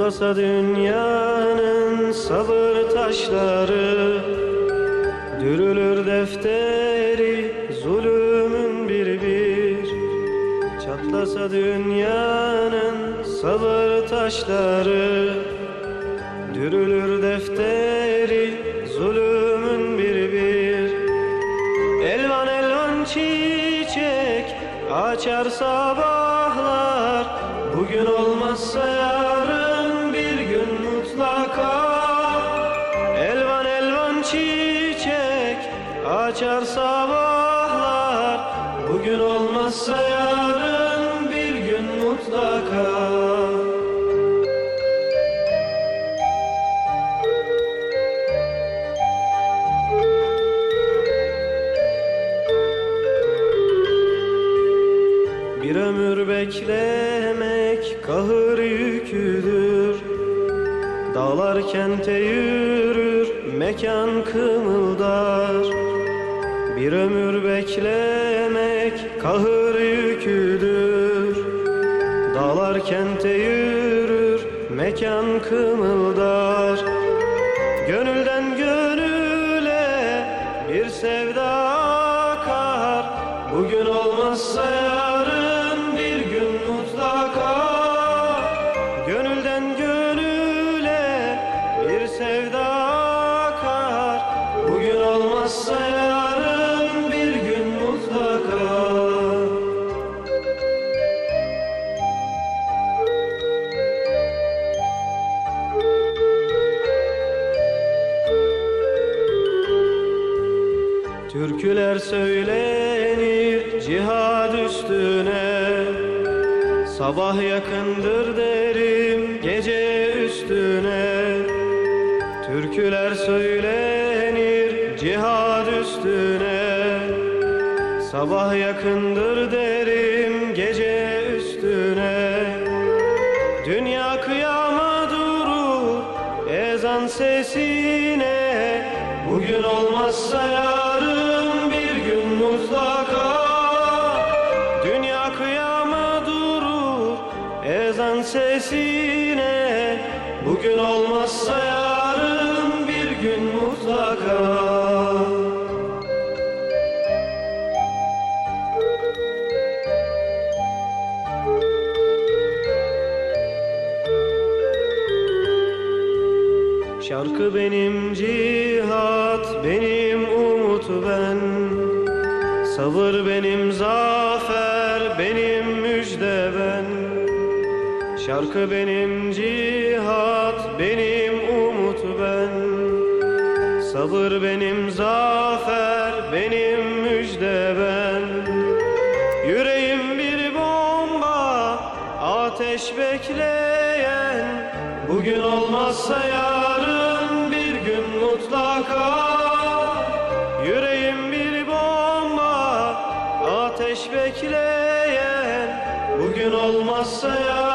Çatlasa dünyanın sabır taşları Dürülür defteri zulümün bir bir. Çatlasa dünyanın sabır taşları Dürülür defteri zulümün bir bir. Elvan elvan çiçek açar sabahlar Bugün olmazsa yarın açar sabahlar Bugün olmazsa yarın bir gün mutlaka. Bir ömür beklemek kahır yüküdür. Dağlar kente yürür, mekan kımıldar Bir ömür beklemek kahır yüküdür. Dağlar kente yürür, mekan kımıldar. Gönülden gönüle bir sevda akar. Bugün olmazsa Türküler söylenir cihad üstüne. Sabah yakındır derim gece üstüne. Türküler söylenir cihad üstüne. Sabah yakındır derim gece üstüne. Dünya kıyama durur ezan sesine. Bugün olmazsa yarın sesine. Bugün olmazsa yarın bir gün mutlaka. Şarkı benim cihat, benim umut ben. Sabır benim zafer, benim müjde ben Şarkı benim cihat, benim umut ben. Sabır benim zafer, benim müjde ben. Yüreğim bir bomba, ateş bekleyen. Bugün olmazsa yarın bir gün mutlaka. Yüreğim bir bomba, ateş bekleyen. Bugün olmazsa yarın